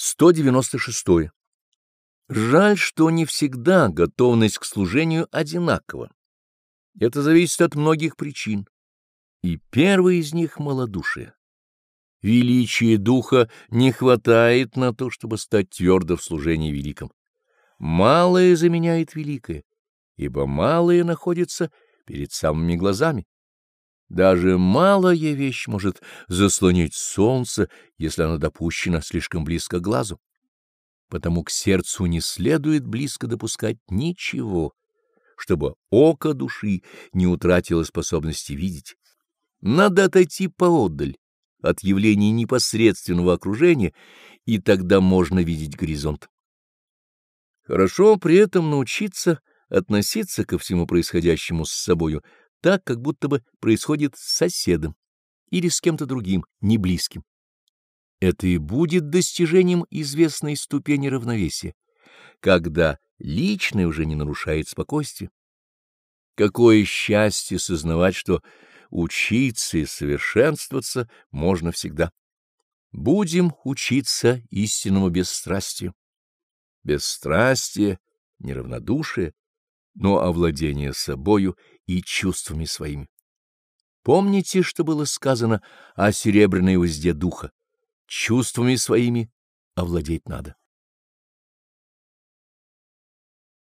196. Жаль, что не всегда готовность к служению одинакова. Это зависит от многих причин. И первый из них — малодушие. Величие духа не хватает на то, чтобы стать твердо в служении великом. Малое заменяет великое, ибо малое находится перед самыми глазами. Даже малая вещь может заслонить солнце, если она допущена слишком близко к глазу. Потому к сердцу не следует близко допускать ничего, чтобы око души не утратило способности видеть. Надо отойти поодаль от явлений непосредственного окружения, и тогда можно видеть горизонт. Хорошо при этом научиться относиться ко всему происходящему с собою так, как будто бы происходит с соседом или с кем-то другим, не близким. Это и будет достижением известной ступени равновесия, когда личное уже не нарушает спокойствие. Какое счастье сознавать, что учиться и совершенствоваться можно всегда. Будем учиться истинному бесстрастию. Бесстрастие, неравнодушие, но овладение собою и чувствами своими. Помните, что было сказано о серебряной узде духа? Чувствами своими овладеть надо.